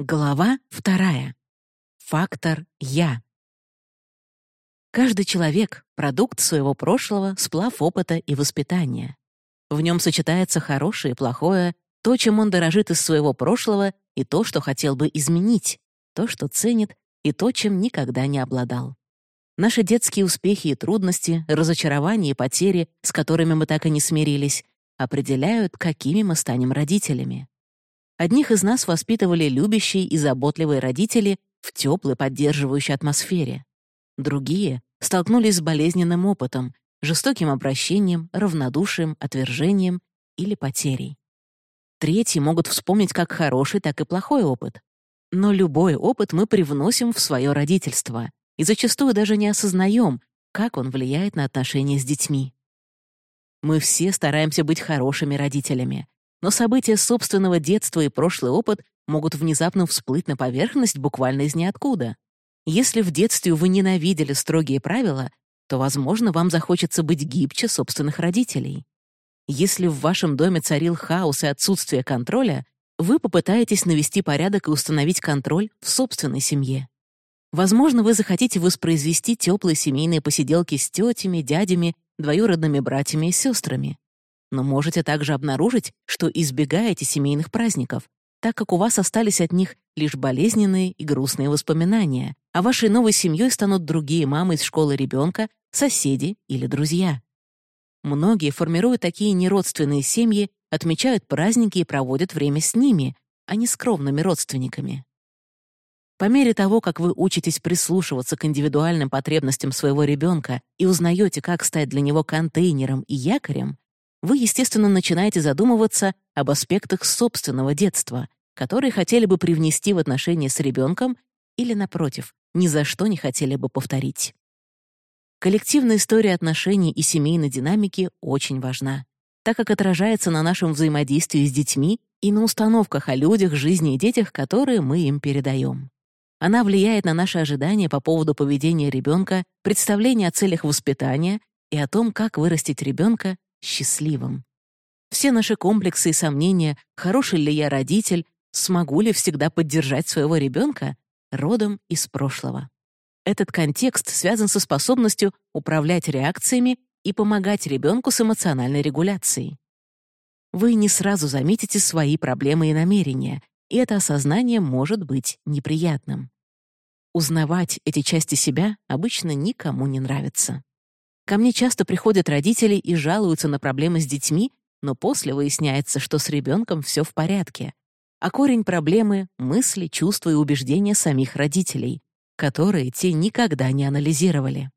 Глава вторая. Фактор «я». Каждый человек — продукт своего прошлого, сплав опыта и воспитания. В нем сочетается хорошее и плохое, то, чем он дорожит из своего прошлого, и то, что хотел бы изменить, то, что ценит, и то, чем никогда не обладал. Наши детские успехи и трудности, разочарования и потери, с которыми мы так и не смирились, определяют, какими мы станем родителями. Одних из нас воспитывали любящие и заботливые родители в теплой, поддерживающей атмосфере. Другие столкнулись с болезненным опытом, жестоким обращением, равнодушием, отвержением или потерей. Третьи могут вспомнить как хороший, так и плохой опыт. Но любой опыт мы привносим в свое родительство и зачастую даже не осознаем, как он влияет на отношения с детьми. Мы все стараемся быть хорошими родителями, но события собственного детства и прошлый опыт могут внезапно всплыть на поверхность буквально из ниоткуда. Если в детстве вы ненавидели строгие правила, то, возможно, вам захочется быть гибче собственных родителей. Если в вашем доме царил хаос и отсутствие контроля, вы попытаетесь навести порядок и установить контроль в собственной семье. Возможно, вы захотите воспроизвести теплые семейные посиделки с тетями, дядями, двоюродными братьями и сестрами но можете также обнаружить, что избегаете семейных праздников, так как у вас остались от них лишь болезненные и грустные воспоминания, а вашей новой семьей станут другие мамы из школы ребенка, соседи или друзья. Многие формируют такие неродственные семьи, отмечают праздники и проводят время с ними, а не скромными родственниками. По мере того, как вы учитесь прислушиваться к индивидуальным потребностям своего ребенка и узнаете, как стать для него контейнером и якорем, вы, естественно, начинаете задумываться об аспектах собственного детства, которые хотели бы привнести в отношения с ребенком или, напротив, ни за что не хотели бы повторить. Коллективная история отношений и семейной динамики очень важна, так как отражается на нашем взаимодействии с детьми и на установках о людях, жизни и детях, которые мы им передаем. Она влияет на наши ожидания по поводу поведения ребенка, представления о целях воспитания и о том, как вырастить ребенка счастливым. Все наши комплексы и сомнения, хороший ли я родитель, смогу ли всегда поддержать своего ребенка, родом из прошлого. Этот контекст связан со способностью управлять реакциями и помогать ребенку с эмоциональной регуляцией. Вы не сразу заметите свои проблемы и намерения, и это осознание может быть неприятным. Узнавать эти части себя обычно никому не нравится. Ко мне часто приходят родители и жалуются на проблемы с детьми, но после выясняется, что с ребенком все в порядке. А корень проблемы — мысли, чувства и убеждения самих родителей, которые те никогда не анализировали.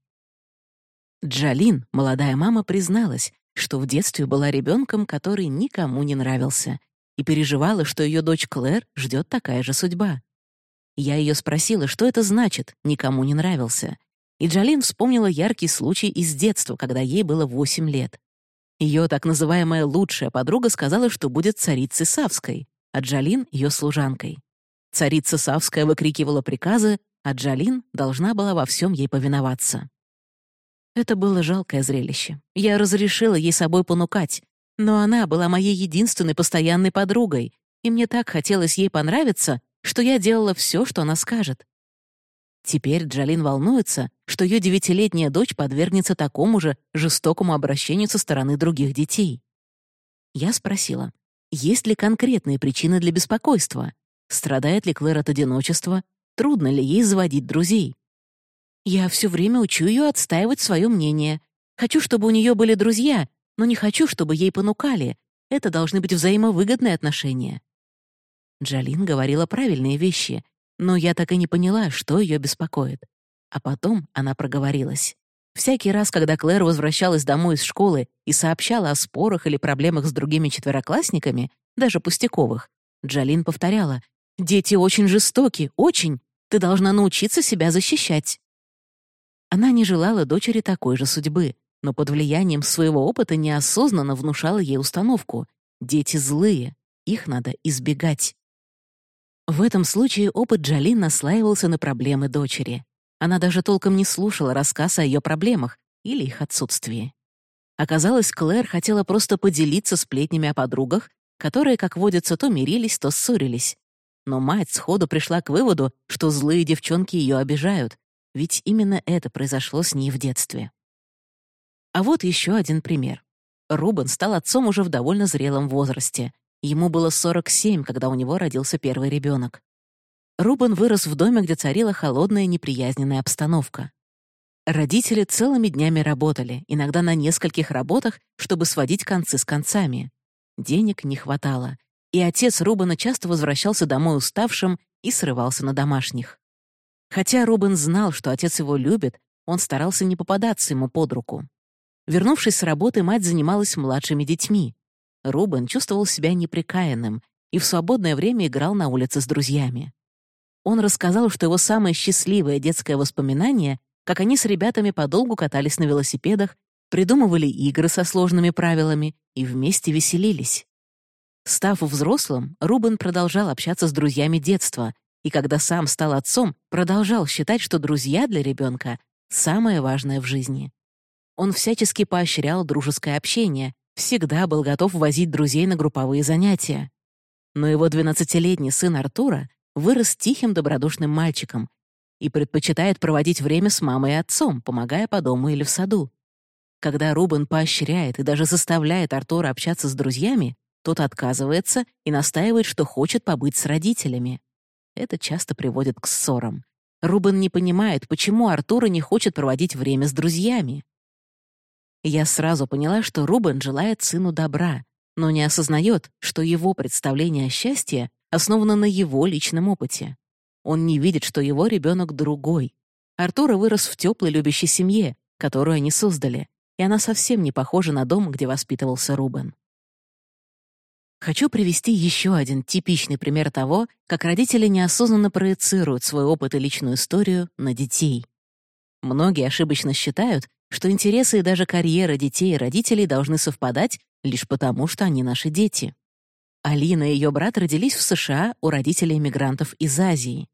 Джалин, молодая мама, призналась, что в детстве была ребенком, который никому не нравился, и переживала, что ее дочь Клэр ждет такая же судьба. Я ее спросила, что это значит «никому не нравился», и Джалин вспомнила яркий случай из детства, когда ей было 8 лет. Ее так называемая лучшая подруга сказала, что будет царицей Савской, а Джалин — ее служанкой. Царица Савская выкрикивала приказы, а Джалин должна была во всем ей повиноваться. Это было жалкое зрелище. Я разрешила ей собой понукать, но она была моей единственной постоянной подругой, и мне так хотелось ей понравиться, что я делала все, что она скажет. Теперь Джалин волнуется, что ее девятилетняя дочь подвергнется такому же жестокому обращению со стороны других детей. Я спросила, есть ли конкретные причины для беспокойства? Страдает ли Клэр от одиночества? Трудно ли ей заводить друзей? Я все время учу ее отстаивать свое мнение. Хочу, чтобы у нее были друзья, но не хочу, чтобы ей понукали. Это должны быть взаимовыгодные отношения. Джалин говорила правильные вещи, но я так и не поняла, что ее беспокоит. А потом она проговорилась. Всякий раз, когда Клэр возвращалась домой из школы и сообщала о спорах или проблемах с другими четвероклассниками, даже пустяковых, Джалин повторяла «Дети очень жестоки, очень. Ты должна научиться себя защищать». Она не желала дочери такой же судьбы, но под влиянием своего опыта неосознанно внушала ей установку «Дети злые, их надо избегать». В этом случае опыт Джалин наслаивался на проблемы дочери. Она даже толком не слушала рассказ о ее проблемах или их отсутствии. Оказалось, Клэр хотела просто поделиться сплетнями о подругах, которые, как водится, то мирились, то ссорились. но мать сходу пришла к выводу, что злые девчонки ее обижают, ведь именно это произошло с ней в детстве. А вот еще один пример. Рубен стал отцом уже в довольно зрелом возрасте. Ему было 47, когда у него родился первый ребенок. Рубен вырос в доме, где царила холодная неприязненная обстановка. Родители целыми днями работали, иногда на нескольких работах, чтобы сводить концы с концами. Денег не хватало, и отец Рубена часто возвращался домой уставшим и срывался на домашних. Хотя Рубен знал, что отец его любит, он старался не попадаться ему под руку. Вернувшись с работы, мать занималась младшими детьми. Рубен чувствовал себя неприкаянным и в свободное время играл на улице с друзьями. Он рассказал, что его самое счастливое детское воспоминание, как они с ребятами подолгу катались на велосипедах, придумывали игры со сложными правилами и вместе веселились. Став взрослым, Рубен продолжал общаться с друзьями детства, и когда сам стал отцом, продолжал считать, что друзья для ребенка — самое важное в жизни. Он всячески поощрял дружеское общение, всегда был готов возить друзей на групповые занятия. Но его 12-летний сын Артура вырос тихим добродушным мальчиком и предпочитает проводить время с мамой и отцом, помогая по дому или в саду. Когда Рубен поощряет и даже заставляет Артура общаться с друзьями, тот отказывается и настаивает, что хочет побыть с родителями. Это часто приводит к ссорам. Рубен не понимает, почему Артура не хочет проводить время с друзьями. Я сразу поняла, что Рубен желает сыну добра, но не осознает, что его представление о счастье основано на его личном опыте. Он не видит, что его ребенок другой. Артура вырос в теплой любящей семье, которую они создали, и она совсем не похожа на дом, где воспитывался Рубен. Хочу привести еще один типичный пример того, как родители неосознанно проецируют свой опыт и личную историю на детей. Многие ошибочно считают, что интересы и даже карьера детей и родителей должны совпадать лишь потому, что они наши дети. Алина и ее брат родились в США у родителей иммигрантов из Азии.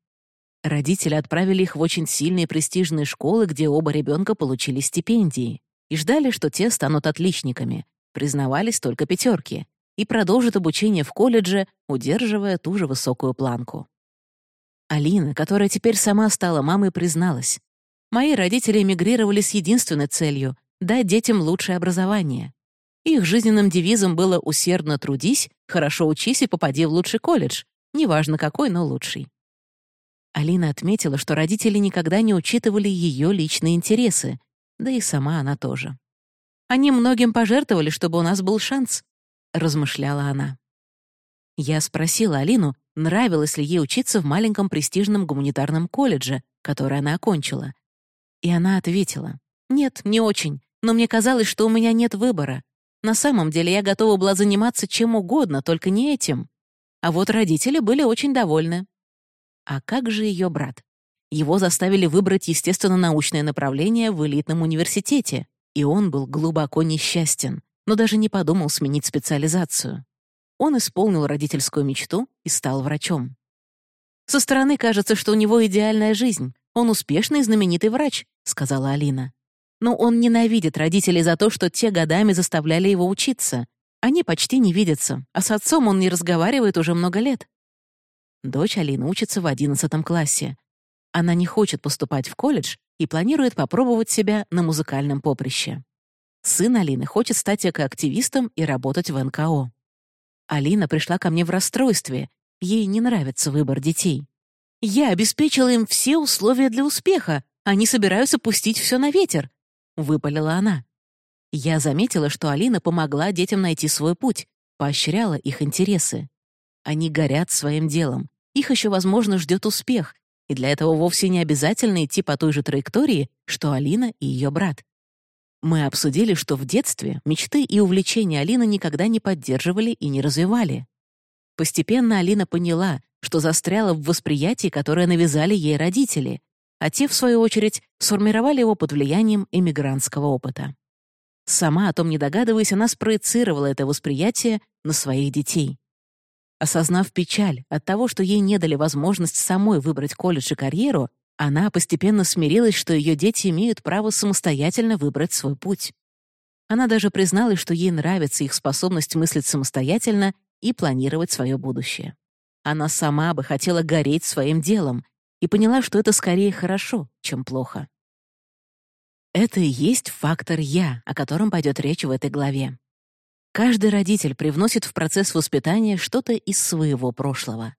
Родители отправили их в очень сильные престижные школы, где оба ребенка получили стипендии, и ждали, что те станут отличниками, признавались только пятерки, и продолжит обучение в колледже, удерживая ту же высокую планку. Алина, которая теперь сама стала мамой, призналась. «Мои родители эмигрировали с единственной целью — дать детям лучшее образование. Их жизненным девизом было «усердно трудись, хорошо учись и попади в лучший колледж», неважно какой, но лучший. Алина отметила, что родители никогда не учитывали ее личные интересы, да и сама она тоже. Они многим пожертвовали, чтобы у нас был шанс, — размышляла она. Я спросила Алину, нравилось ли ей учиться в маленьком престижном гуманитарном колледже, который она окончила. И она ответила, «Нет, не очень, но мне казалось, что у меня нет выбора. На самом деле я готова была заниматься чем угодно, только не этим. А вот родители были очень довольны». А как же ее брат? Его заставили выбрать естественно-научное направление в элитном университете, и он был глубоко несчастен но даже не подумал сменить специализацию. Он исполнил родительскую мечту и стал врачом. «Со стороны кажется, что у него идеальная жизнь. Он успешный и знаменитый врач», — сказала Алина. «Но он ненавидит родителей за то, что те годами заставляли его учиться. Они почти не видятся, а с отцом он не разговаривает уже много лет». Дочь Алины учится в одиннадцатом классе. Она не хочет поступать в колледж и планирует попробовать себя на музыкальном поприще. Сын Алины хочет стать экоактивистом и работать в НКО. Алина пришла ко мне в расстройстве. Ей не нравится выбор детей. Я обеспечила им все условия для успеха. Они собираются пустить все на ветер. Выпалила она. Я заметила, что Алина помогла детям найти свой путь, поощряла их интересы. Они горят своим делом. Их еще, возможно, ждет успех, и для этого вовсе не обязательно идти по той же траектории, что Алина и ее брат. Мы обсудили, что в детстве мечты и увлечения Алины никогда не поддерживали и не развивали. Постепенно Алина поняла, что застряла в восприятии, которое навязали ей родители, а те, в свою очередь, сформировали его под влиянием эмигрантского опыта. Сама о том не догадываясь, она спроецировала это восприятие на своих детей. Осознав печаль от того, что ей не дали возможность самой выбрать колледж и карьеру, она постепенно смирилась, что ее дети имеют право самостоятельно выбрать свой путь. Она даже призналась, что ей нравится их способность мыслить самостоятельно и планировать свое будущее. Она сама бы хотела гореть своим делом и поняла, что это скорее хорошо, чем плохо. Это и есть фактор «я», о котором пойдет речь в этой главе. Каждый родитель привносит в процесс воспитания что-то из своего прошлого.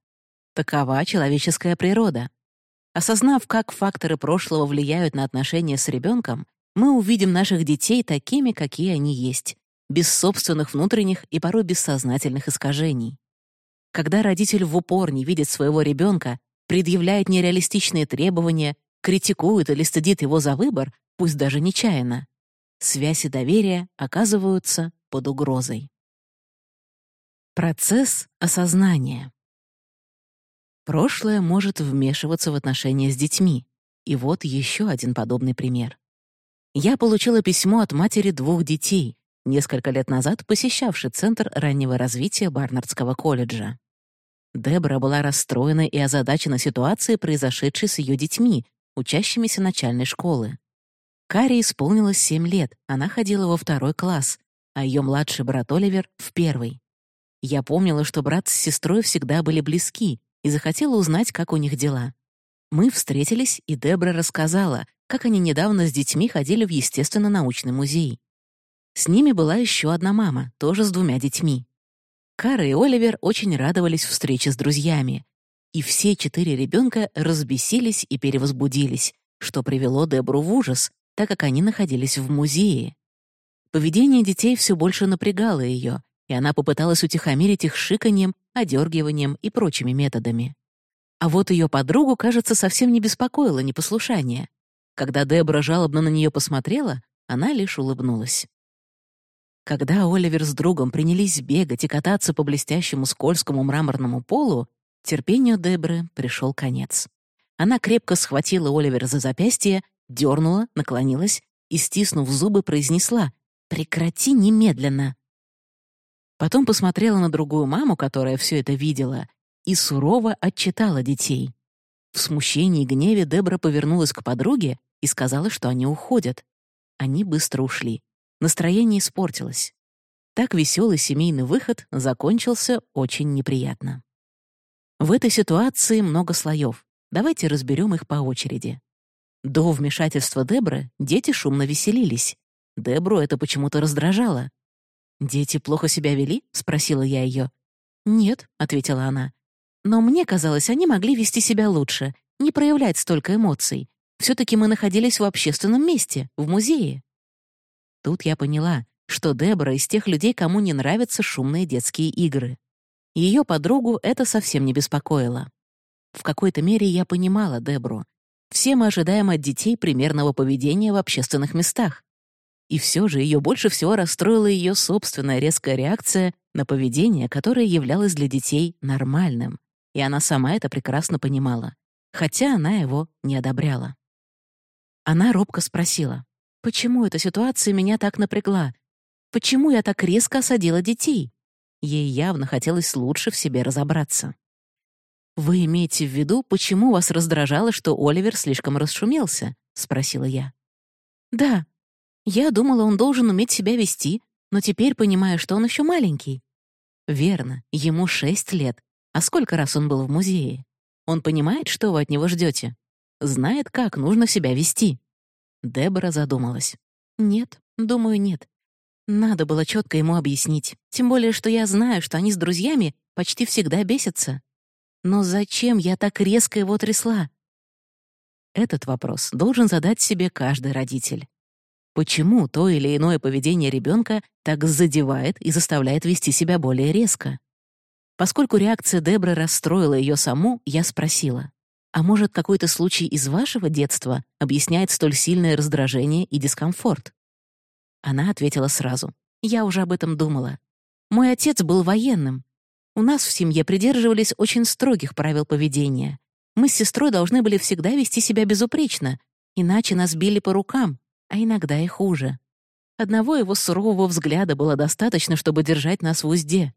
Такова человеческая природа. Осознав, как факторы прошлого влияют на отношения с ребенком, мы увидим наших детей такими, какие они есть, без собственных внутренних и порой бессознательных искажений. Когда родитель в упор не видит своего ребенка, предъявляет нереалистичные требования, критикует или стыдит его за выбор, пусть даже нечаянно, связь и доверие оказываются под угрозой. Процесс осознания. Прошлое может вмешиваться в отношения с детьми. И вот еще один подобный пример. Я получила письмо от матери двух детей, несколько лет назад посещавший Центр раннего развития Барнардского колледжа. Дебора была расстроена и озадачена ситуацией, произошедшей с ее детьми, учащимися начальной школы. Каре исполнилось семь лет, она ходила во второй класс, а ее младший брат Оливер — в первый. Я помнила, что брат с сестрой всегда были близки, и захотела узнать, как у них дела. Мы встретились, и Дебра рассказала, как они недавно с детьми ходили в естественно-научный музей. С ними была еще одна мама, тоже с двумя детьми. Кара и Оливер очень радовались встрече с друзьями. И все четыре ребенка разбесились и перевозбудились, что привело Дебру в ужас, так как они находились в музее. Поведение детей все больше напрягало ее, и она попыталась утихомирить их шиканьем, одергиванием и прочими методами. А вот ее подругу, кажется, совсем не беспокоило непослушание. Когда Дебра жалобно на нее посмотрела, она лишь улыбнулась. Когда Оливер с другом принялись бегать и кататься по блестящему скользкому мраморному полу, терпению Дебры пришел конец. Она крепко схватила Оливера за запястье, дернула, наклонилась и, стиснув зубы, произнесла «Прекрати немедленно!». Потом посмотрела на другую маму, которая все это видела, и сурово отчитала детей. В смущении и гневе Дебра повернулась к подруге и сказала, что они уходят. Они быстро ушли. Настроение испортилось. Так веселый семейный выход закончился очень неприятно. В этой ситуации много слоев. Давайте разберем их по очереди. До вмешательства Дебры дети шумно веселились. Дебру это почему-то раздражало. «Дети плохо себя вели?» — спросила я ее. «Нет», — ответила она. «Но мне казалось, они могли вести себя лучше, не проявлять столько эмоций. все таки мы находились в общественном месте, в музее». Тут я поняла, что Дебора из тех людей, кому не нравятся шумные детские игры. Ее подругу это совсем не беспокоило. В какой-то мере я понимала Дебру. Все мы ожидаем от детей примерного поведения в общественных местах. И все же ее больше всего расстроила ее собственная резкая реакция на поведение, которое являлось для детей нормальным. И она сама это прекрасно понимала, хотя она его не одобряла. Она робко спросила, Почему эта ситуация меня так напрягла? Почему я так резко осадила детей? Ей явно хотелось лучше в себе разобраться. «Вы имеете в виду, почему вас раздражало, что Оливер слишком расшумелся?» — спросила я. «Да. Я думала, он должен уметь себя вести, но теперь понимаю, что он еще маленький». «Верно, ему шесть лет. А сколько раз он был в музее? Он понимает, что вы от него ждете? Знает, как нужно себя вести?» Дебора задумалась. «Нет, думаю, нет. Надо было четко ему объяснить. Тем более, что я знаю, что они с друзьями почти всегда бесятся. Но зачем я так резко его трясла? Этот вопрос должен задать себе каждый родитель. Почему то или иное поведение ребенка так задевает и заставляет вести себя более резко? Поскольку реакция Дебры расстроила ее саму, я спросила. А может, какой-то случай из вашего детства объясняет столь сильное раздражение и дискомфорт? Она ответила сразу. Я уже об этом думала. Мой отец был военным. У нас в семье придерживались очень строгих правил поведения. Мы с сестрой должны были всегда вести себя безупречно, иначе нас били по рукам, а иногда и хуже. Одного его сурового взгляда было достаточно, чтобы держать нас в узде.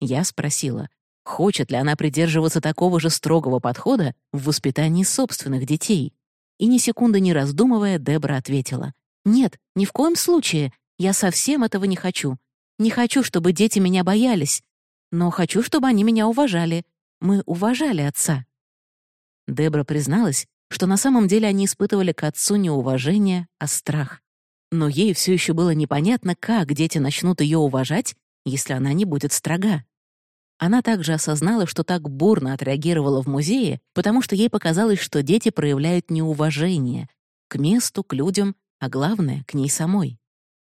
Я спросила, Хочет ли она придерживаться такого же строгого подхода в воспитании собственных детей? И ни секунды не раздумывая, Дебра ответила. «Нет, ни в коем случае. Я совсем этого не хочу. Не хочу, чтобы дети меня боялись. Но хочу, чтобы они меня уважали. Мы уважали отца. Дебра призналась, что на самом деле они испытывали к отцу не уважение, а страх. Но ей все еще было непонятно, как дети начнут ее уважать, если она не будет строга. Она также осознала, что так бурно отреагировала в музее, потому что ей показалось, что дети проявляют неуважение к месту, к людям, а главное, к ней самой.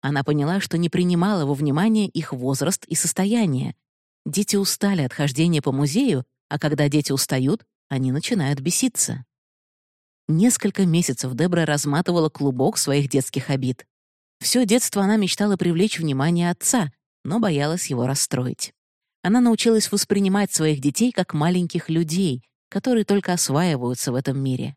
Она поняла, что не принимала во внимание их возраст и состояние. Дети устали от хождения по музею, а когда дети устают, они начинают беситься. Несколько месяцев Дебра разматывала клубок своих детских обид. Все детство она мечтала привлечь внимание отца, но боялась его расстроить. Она научилась воспринимать своих детей как маленьких людей, которые только осваиваются в этом мире.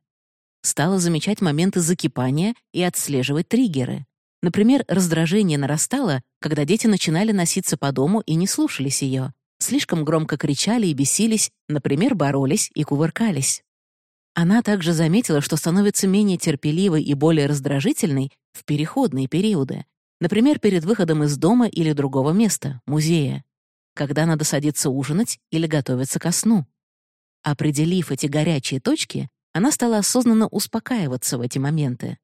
Стала замечать моменты закипания и отслеживать триггеры. Например, раздражение нарастало, когда дети начинали носиться по дому и не слушались ее. Слишком громко кричали и бесились, например, боролись и кувыркались. Она также заметила, что становится менее терпеливой и более раздражительной в переходные периоды, например, перед выходом из дома или другого места, музея, когда надо садиться ужинать или готовиться ко сну. Определив эти горячие точки, она стала осознанно успокаиваться в эти моменты.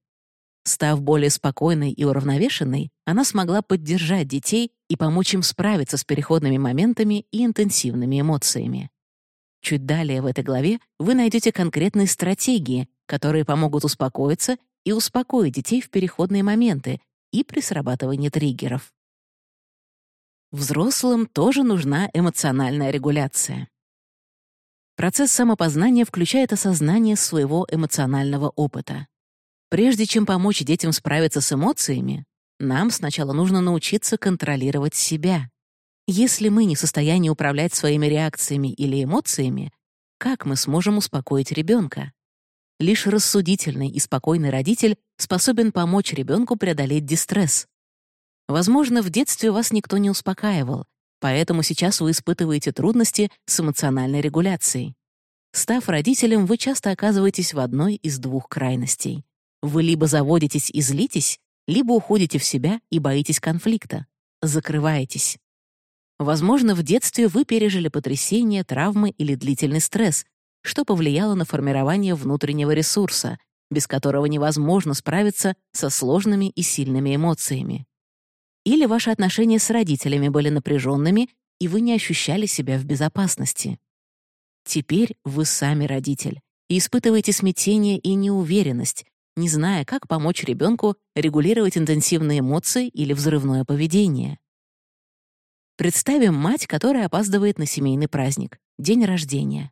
Став более спокойной и уравновешенной, она смогла поддержать детей и помочь им справиться с переходными моментами и интенсивными эмоциями. Чуть далее в этой главе вы найдете конкретные стратегии, которые помогут успокоиться и успокоить детей в переходные моменты и при срабатывании триггеров. Взрослым тоже нужна эмоциональная регуляция. Процесс самопознания включает осознание своего эмоционального опыта. Прежде чем помочь детям справиться с эмоциями, нам сначала нужно научиться контролировать себя. Если мы не в состоянии управлять своими реакциями или эмоциями, как мы сможем успокоить ребенка? Лишь рассудительный и спокойный родитель способен помочь ребенку преодолеть дистресс. Возможно, в детстве вас никто не успокаивал, поэтому сейчас вы испытываете трудности с эмоциональной регуляцией. Став родителем, вы часто оказываетесь в одной из двух крайностей. Вы либо заводитесь и злитесь, либо уходите в себя и боитесь конфликта, закрываетесь. Возможно, в детстве вы пережили потрясение, травмы или длительный стресс, что повлияло на формирование внутреннего ресурса, без которого невозможно справиться со сложными и сильными эмоциями. Или ваши отношения с родителями были напряженными, и вы не ощущали себя в безопасности. Теперь вы сами родитель и испытываете смятение и неуверенность, не зная, как помочь ребенку регулировать интенсивные эмоции или взрывное поведение. Представим мать, которая опаздывает на семейный праздник — день рождения.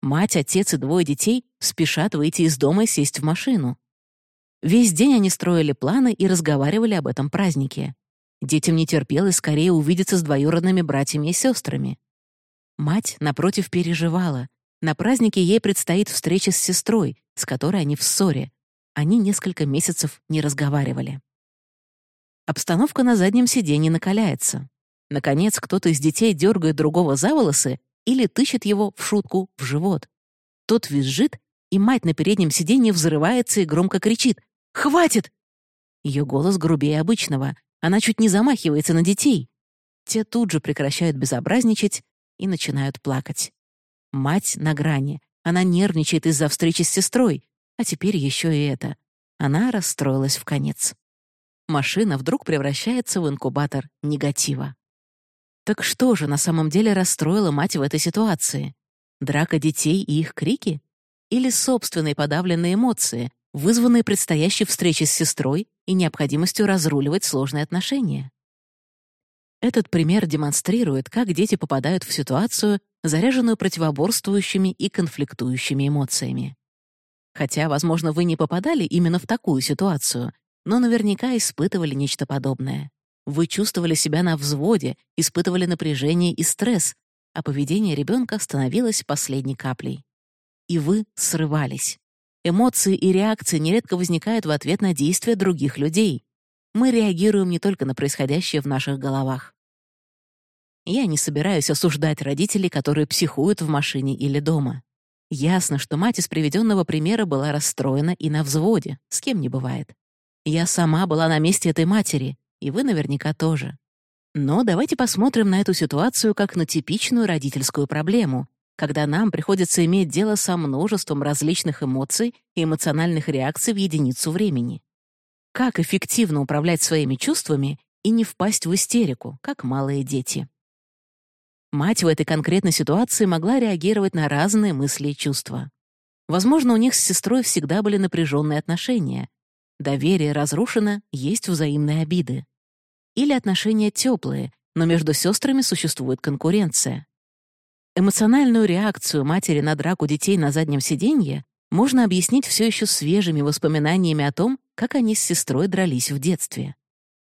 Мать, отец и двое детей спешат выйти из дома и сесть в машину. Весь день они строили планы и разговаривали об этом празднике. Детям не терпелось скорее увидеться с двоюродными братьями и сестрами. Мать, напротив, переживала. На празднике ей предстоит встреча с сестрой, с которой они в ссоре. Они несколько месяцев не разговаривали. Обстановка на заднем сиденье накаляется. Наконец, кто-то из детей дергает другого за волосы или тычет его в шутку в живот. Тот визжит, и мать на переднем сиденье взрывается и громко кричит «Хватит!». Ее голос грубее обычного. Она чуть не замахивается на детей. Те тут же прекращают безобразничать и начинают плакать. Мать на грани. Она нервничает из-за встречи с сестрой. А теперь еще и это. Она расстроилась в конец. Машина вдруг превращается в инкубатор негатива. Так что же на самом деле расстроила мать в этой ситуации? Драка детей и их крики? Или собственные подавленные эмоции, вызванные предстоящей встречей с сестрой и необходимостью разруливать сложные отношения? Этот пример демонстрирует, как дети попадают в ситуацию, заряженную противоборствующими и конфликтующими эмоциями. Хотя, возможно, вы не попадали именно в такую ситуацию, но наверняка испытывали нечто подобное. Вы чувствовали себя на взводе, испытывали напряжение и стресс, а поведение ребенка становилось последней каплей. И вы срывались. Эмоции и реакции нередко возникают в ответ на действия других людей. Мы реагируем не только на происходящее в наших головах. Я не собираюсь осуждать родителей, которые психуют в машине или дома. Ясно, что мать из приведенного примера была расстроена и на взводе, с кем не бывает. Я сама была на месте этой матери, и вы наверняка тоже. Но давайте посмотрим на эту ситуацию как на типичную родительскую проблему когда нам приходится иметь дело со множеством различных эмоций и эмоциональных реакций в единицу времени. Как эффективно управлять своими чувствами и не впасть в истерику, как малые дети. Мать в этой конкретной ситуации могла реагировать на разные мысли и чувства. Возможно, у них с сестрой всегда были напряженные отношения. Доверие разрушено, есть взаимные обиды. Или отношения теплые, но между сестрами существует конкуренция. Эмоциональную реакцию матери на драку детей на заднем сиденье можно объяснить все еще свежими воспоминаниями о том, как они с сестрой дрались в детстве.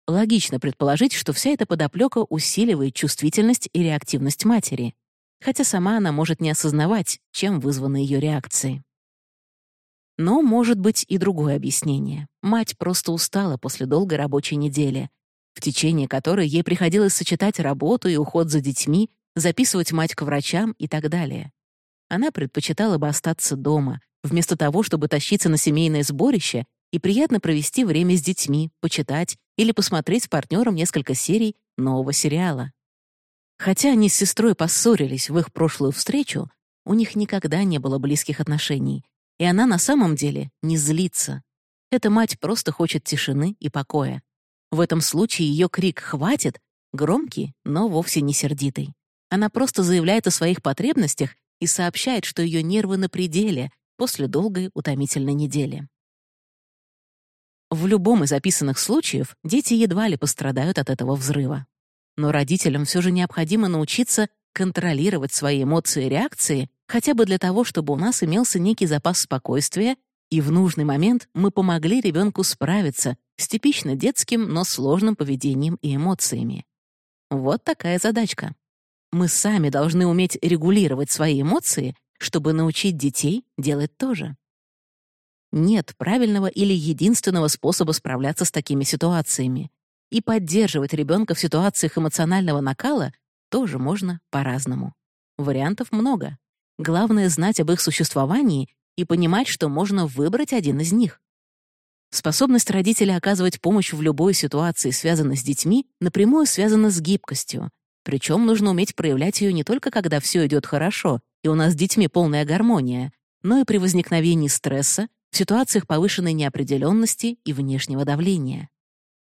Логично предположить, что вся эта подоплека усиливает чувствительность и реактивность матери, хотя сама она может не осознавать, чем вызваны ее реакции. Но может быть и другое объяснение. Мать просто устала после долгой рабочей недели, в течение которой ей приходилось сочетать работу и уход за детьми, записывать мать к врачам и так далее. Она предпочитала бы остаться дома, вместо того, чтобы тащиться на семейное сборище и приятно провести время с детьми, почитать или посмотреть с партнером несколько серий нового сериала. Хотя они с сестрой поссорились в их прошлую встречу, у них никогда не было близких отношений, и она на самом деле не злится. Эта мать просто хочет тишины и покоя. В этом случае ее крик «хватит» громкий, но вовсе не сердитый. Она просто заявляет о своих потребностях и сообщает, что ее нервы на пределе после долгой утомительной недели. В любом из описанных случаев дети едва ли пострадают от этого взрыва. Но родителям все же необходимо научиться контролировать свои эмоции и реакции хотя бы для того, чтобы у нас имелся некий запас спокойствия, и в нужный момент мы помогли ребенку справиться с типично детским, но сложным поведением и эмоциями. Вот такая задачка. Мы сами должны уметь регулировать свои эмоции, чтобы научить детей делать то же. Нет правильного или единственного способа справляться с такими ситуациями. И поддерживать ребенка в ситуациях эмоционального накала тоже можно по-разному. Вариантов много. Главное — знать об их существовании и понимать, что можно выбрать один из них. Способность родителя оказывать помощь в любой ситуации, связанной с детьми, напрямую связана с гибкостью. Причем нужно уметь проявлять ее не только когда все идет хорошо, и у нас с детьми полная гармония, но и при возникновении стресса, в ситуациях повышенной неопределенности и внешнего давления.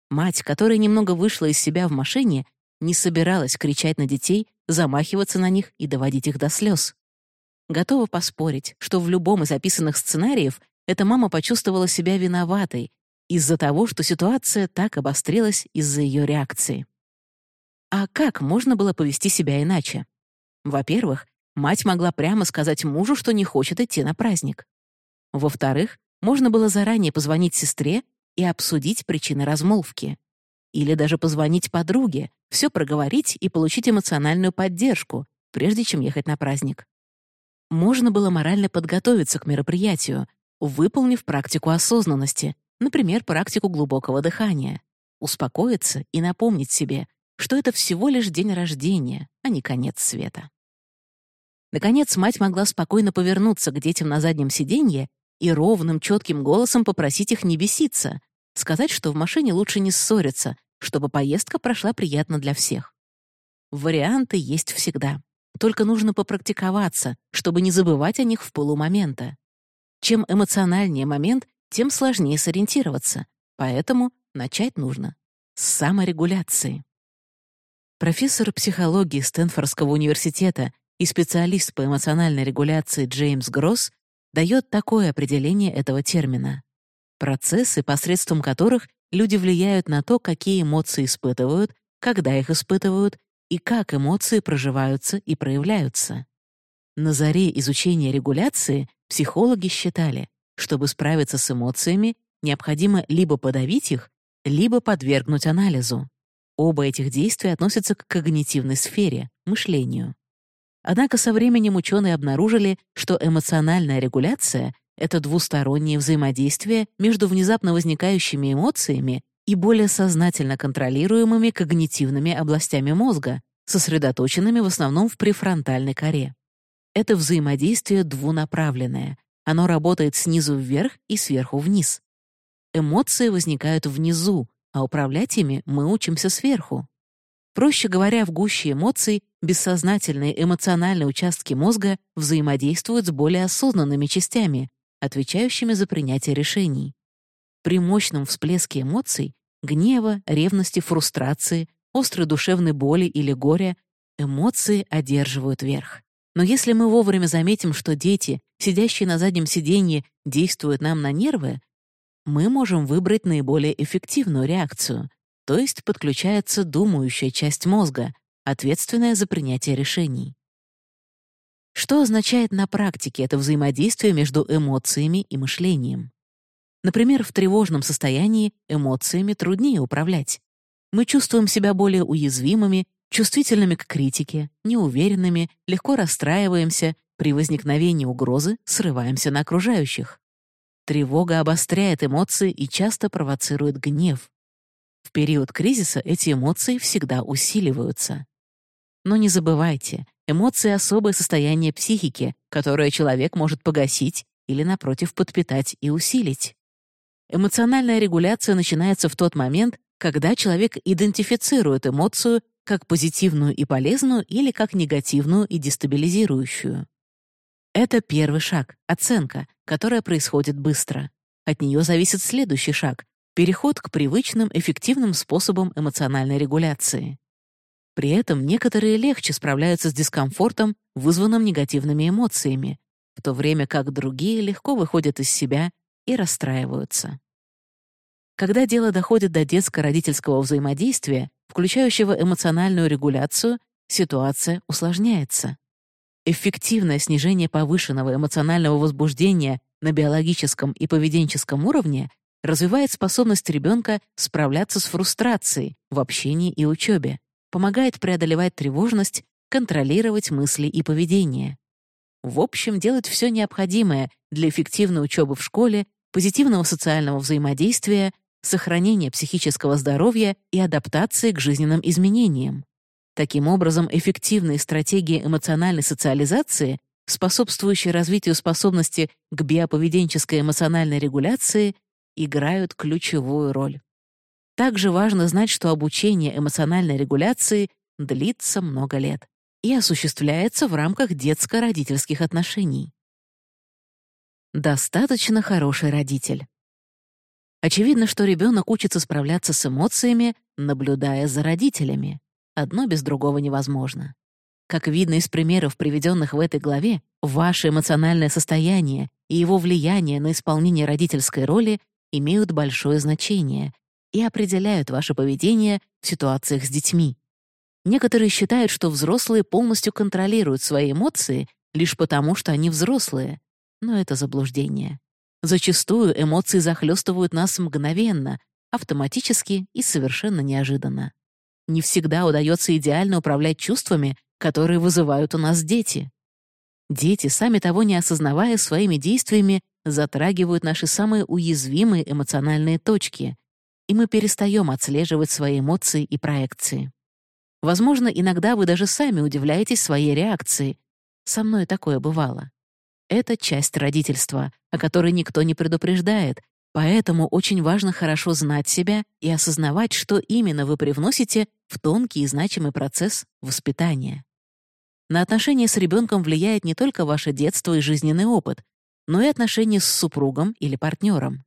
Мать, которая немного вышла из себя в машине, не собиралась кричать на детей, замахиваться на них и доводить их до слез. Готова поспорить, что в любом из описанных сценариев эта мама почувствовала себя виноватой из-за того, что ситуация так обострилась из-за ее реакции. А как можно было повести себя иначе? Во-первых, мать могла прямо сказать мужу, что не хочет идти на праздник. Во-вторых, можно было заранее позвонить сестре и обсудить причины размолвки. Или даже позвонить подруге, все проговорить и получить эмоциональную поддержку, прежде чем ехать на праздник. Можно было морально подготовиться к мероприятию, выполнив практику осознанности, например, практику глубокого дыхания, успокоиться и напомнить себе, что это всего лишь день рождения, а не конец света. Наконец, мать могла спокойно повернуться к детям на заднем сиденье и ровным, четким голосом попросить их не беситься, сказать, что в машине лучше не ссориться, чтобы поездка прошла приятно для всех. Варианты есть всегда. Только нужно попрактиковаться, чтобы не забывать о них в полумомента. Чем эмоциональнее момент, тем сложнее сориентироваться, поэтому начать нужно с саморегуляции. Профессор психологии Стэнфордского университета и специалист по эмоциональной регуляции Джеймс Гросс дает такое определение этого термина. Процессы, посредством которых люди влияют на то, какие эмоции испытывают, когда их испытывают и как эмоции проживаются и проявляются. На заре изучения регуляции психологи считали, чтобы справиться с эмоциями, необходимо либо подавить их, либо подвергнуть анализу. Оба этих действия относятся к когнитивной сфере, мышлению. Однако со временем ученые обнаружили, что эмоциональная регуляция — это двустороннее взаимодействие между внезапно возникающими эмоциями и более сознательно контролируемыми когнитивными областями мозга, сосредоточенными в основном в префронтальной коре. Это взаимодействие двунаправленное. Оно работает снизу вверх и сверху вниз. Эмоции возникают внизу, а управлять ими мы учимся сверху. Проще говоря, в гуще эмоций бессознательные эмоциональные участки мозга взаимодействуют с более осознанными частями, отвечающими за принятие решений. При мощном всплеске эмоций — гнева, ревности, фрустрации, острой душевной боли или горя — эмоции одерживают верх. Но если мы вовремя заметим, что дети, сидящие на заднем сиденье, действуют нам на нервы, мы можем выбрать наиболее эффективную реакцию, то есть подключается думающая часть мозга, ответственная за принятие решений. Что означает на практике это взаимодействие между эмоциями и мышлением? Например, в тревожном состоянии эмоциями труднее управлять. Мы чувствуем себя более уязвимыми, чувствительными к критике, неуверенными, легко расстраиваемся, при возникновении угрозы срываемся на окружающих. Тревога обостряет эмоции и часто провоцирует гнев. В период кризиса эти эмоции всегда усиливаются. Но не забывайте, эмоции — особое состояние психики, которое человек может погасить или, напротив, подпитать и усилить. Эмоциональная регуляция начинается в тот момент, когда человек идентифицирует эмоцию как позитивную и полезную или как негативную и дестабилизирующую. Это первый шаг — оценка, которая происходит быстро. От нее зависит следующий шаг — переход к привычным, эффективным способам эмоциональной регуляции. При этом некоторые легче справляются с дискомфортом, вызванным негативными эмоциями, в то время как другие легко выходят из себя и расстраиваются. Когда дело доходит до детско-родительского взаимодействия, включающего эмоциональную регуляцию, ситуация усложняется. Эффективное снижение повышенного эмоционального возбуждения на биологическом и поведенческом уровне развивает способность ребенка справляться с фрустрацией в общении и учебе, помогает преодолевать тревожность, контролировать мысли и поведение. В общем, делать все необходимое для эффективной учебы в школе, позитивного социального взаимодействия, сохранения психического здоровья и адаптации к жизненным изменениям. Таким образом, эффективные стратегии эмоциональной социализации, способствующие развитию способности к биоповеденческой эмоциональной регуляции, играют ключевую роль. Также важно знать, что обучение эмоциональной регуляции длится много лет и осуществляется в рамках детско-родительских отношений. Достаточно хороший родитель. Очевидно, что ребенок учится справляться с эмоциями, наблюдая за родителями. Одно без другого невозможно. Как видно из примеров, приведенных в этой главе, ваше эмоциональное состояние и его влияние на исполнение родительской роли имеют большое значение и определяют ваше поведение в ситуациях с детьми. Некоторые считают, что взрослые полностью контролируют свои эмоции лишь потому, что они взрослые, но это заблуждение. Зачастую эмоции захлестывают нас мгновенно, автоматически и совершенно неожиданно. Не всегда удается идеально управлять чувствами, которые вызывают у нас дети. Дети, сами того не осознавая своими действиями, затрагивают наши самые уязвимые эмоциональные точки, и мы перестаем отслеживать свои эмоции и проекции. Возможно, иногда вы даже сами удивляетесь своей реакции. Со мной такое бывало. Это часть родительства, о которой никто не предупреждает, поэтому очень важно хорошо знать себя и осознавать, что именно вы привносите в тонкий и значимый процесс воспитания. На отношения с ребенком влияет не только ваше детство и жизненный опыт, но и отношения с супругом или партнером.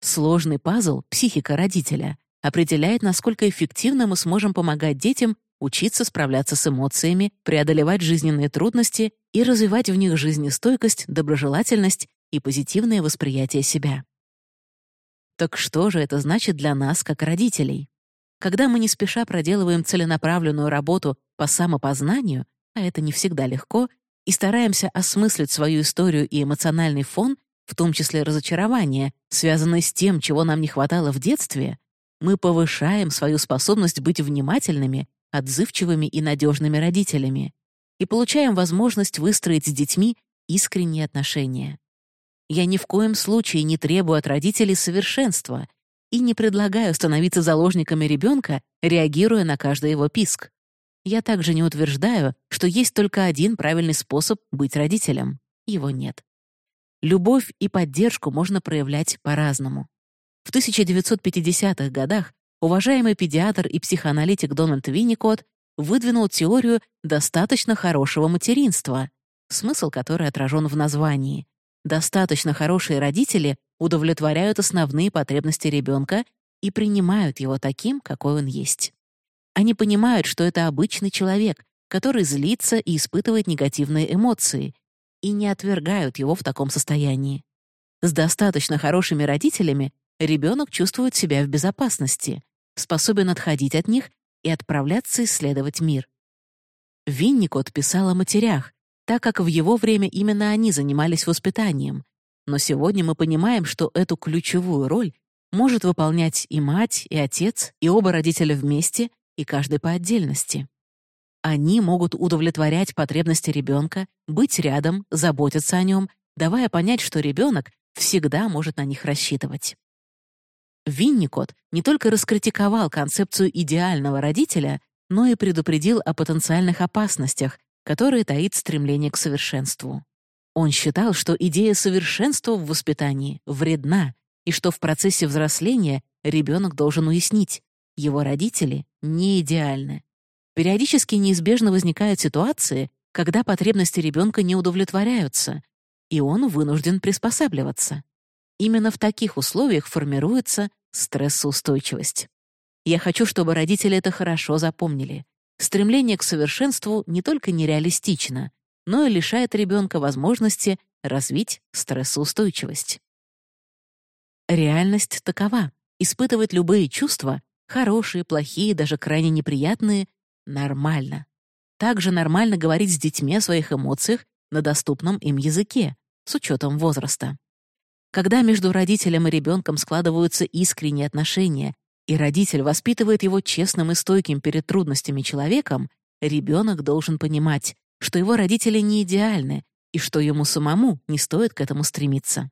Сложный пазл «психика родителя» определяет, насколько эффективно мы сможем помогать детям учиться справляться с эмоциями, преодолевать жизненные трудности и развивать в них жизнестойкость, доброжелательность и позитивное восприятие себя. Так что же это значит для нас, как родителей? Когда мы не спеша проделываем целенаправленную работу по самопознанию, а это не всегда легко, и стараемся осмыслить свою историю и эмоциональный фон, в том числе разочарование, связанное с тем, чего нам не хватало в детстве, мы повышаем свою способность быть внимательными, отзывчивыми и надежными родителями и получаем возможность выстроить с детьми искренние отношения. Я ни в коем случае не требую от родителей совершенства и не предлагаю становиться заложниками ребенка, реагируя на каждый его писк. Я также не утверждаю, что есть только один правильный способ быть родителем. Его нет. Любовь и поддержку можно проявлять по-разному. В 1950-х годах уважаемый педиатр и психоаналитик Дональд Винникот выдвинул теорию достаточно хорошего материнства, смысл которой отражен в названии. Достаточно хорошие родители удовлетворяют основные потребности ребенка и принимают его таким, какой он есть. Они понимают, что это обычный человек, который злится и испытывает негативные эмоции, и не отвергают его в таком состоянии. С достаточно хорошими родителями ребенок чувствует себя в безопасности, способен отходить от них и отправляться исследовать мир. Винникот писал о матерях, так как в его время именно они занимались воспитанием, но сегодня мы понимаем, что эту ключевую роль может выполнять и мать, и отец, и оба родителя вместе, и каждый по отдельности. Они могут удовлетворять потребности ребенка, быть рядом, заботиться о нем, давая понять, что ребенок всегда может на них рассчитывать. Винникот не только раскритиковал концепцию идеального родителя, но и предупредил о потенциальных опасностях, которые таит стремление к совершенству. Он считал, что идея совершенства в воспитании вредна, и что в процессе взросления ребенок должен уяснить, его родители не идеальны. Периодически неизбежно возникают ситуации, когда потребности ребенка не удовлетворяются, и он вынужден приспосабливаться. Именно в таких условиях формируется стрессоустойчивость. Я хочу, чтобы родители это хорошо запомнили. Стремление к совершенству не только нереалистично, но и лишает ребенка возможности развить стрессоустойчивость. Реальность такова. Испытывать любые чувства, хорошие, плохие, даже крайне неприятные, нормально. Также нормально говорить с детьми о своих эмоциях на доступном им языке, с учетом возраста. Когда между родителем и ребенком складываются искренние отношения, и родитель воспитывает его честным и стойким перед трудностями человеком, ребенок должен понимать, что его родители не идеальны и что ему самому не стоит к этому стремиться.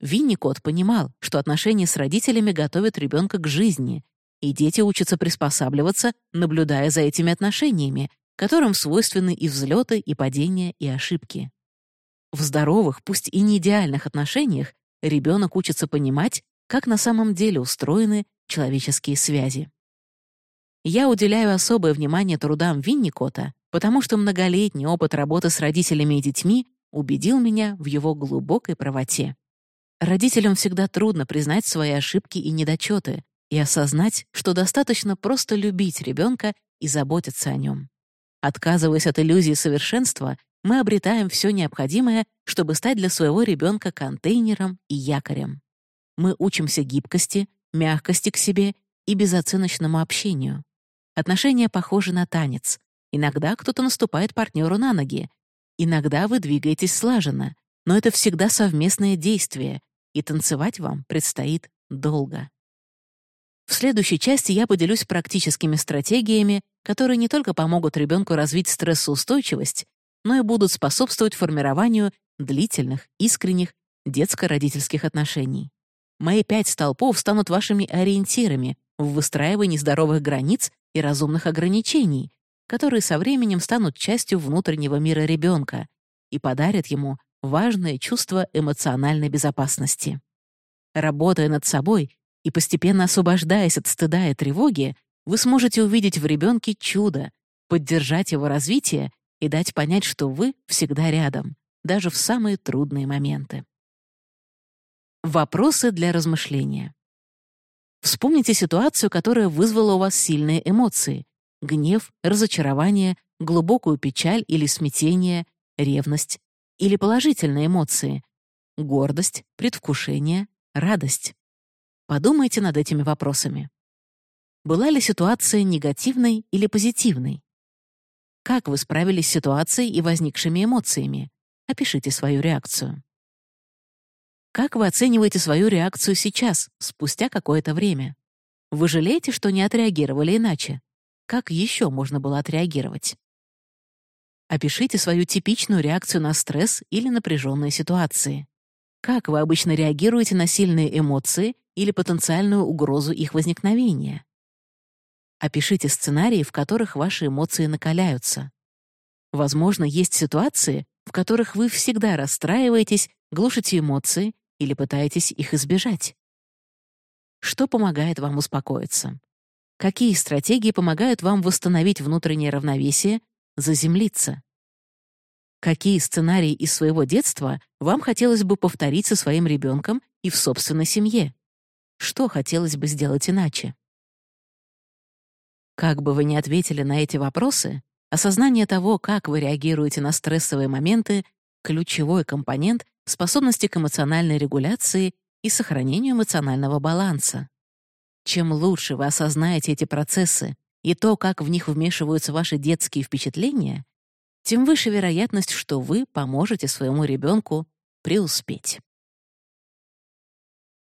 Винникот понимал, что отношения с родителями готовят ребенка к жизни, и дети учатся приспосабливаться, наблюдая за этими отношениями, которым свойственны и взлеты, и падения, и ошибки. В здоровых, пусть и не идеальных отношениях ребенок учится понимать, как на самом деле устроены человеческие связи. Я уделяю особое внимание трудам Винникота, потому что многолетний опыт работы с родителями и детьми убедил меня в его глубокой правоте. Родителям всегда трудно признать свои ошибки и недочеты и осознать, что достаточно просто любить ребенка и заботиться о нем. Отказываясь от иллюзии совершенства, мы обретаем все необходимое, чтобы стать для своего ребенка контейнером и якорем. Мы учимся гибкости, мягкости к себе и безоценочному общению. Отношения похожи на танец. Иногда кто-то наступает партнеру на ноги. Иногда вы двигаетесь слаженно, но это всегда совместное действие, и танцевать вам предстоит долго. В следующей части я поделюсь практическими стратегиями, которые не только помогут ребенку развить стрессоустойчивость, но и будут способствовать формированию длительных, искренних детско-родительских отношений. Мои пять столпов станут вашими ориентирами в выстраивании здоровых границ и разумных ограничений, которые со временем станут частью внутреннего мира ребенка и подарят ему важное чувство эмоциональной безопасности. Работая над собой и постепенно освобождаясь от стыда и тревоги, вы сможете увидеть в ребенке чудо, поддержать его развитие и дать понять, что вы всегда рядом, даже в самые трудные моменты. Вопросы для размышления. Вспомните ситуацию, которая вызвала у вас сильные эмоции — гнев, разочарование, глубокую печаль или смятение, ревность, или положительные эмоции — гордость, предвкушение, радость. Подумайте над этими вопросами. Была ли ситуация негативной или позитивной? Как вы справились с ситуацией и возникшими эмоциями? Опишите свою реакцию. Как вы оцениваете свою реакцию сейчас, спустя какое-то время? Вы жалеете, что не отреагировали иначе? Как еще можно было отреагировать? Опишите свою типичную реакцию на стресс или напряженные ситуации. Как вы обычно реагируете на сильные эмоции или потенциальную угрозу их возникновения? Опишите сценарии, в которых ваши эмоции накаляются. Возможно, есть ситуации, в которых вы всегда расстраиваетесь, глушите эмоции или пытаетесь их избежать. Что помогает вам успокоиться? Какие стратегии помогают вам восстановить внутреннее равновесие, заземлиться? Какие сценарии из своего детства вам хотелось бы повторить со своим ребенком и в собственной семье? Что хотелось бы сделать иначе? Как бы вы ни ответили на эти вопросы, осознание того, как вы реагируете на стрессовые моменты, ключевой компонент способности к эмоциональной регуляции и сохранению эмоционального баланса. Чем лучше вы осознаете эти процессы и то, как в них вмешиваются ваши детские впечатления, тем выше вероятность, что вы поможете своему ребенку преуспеть.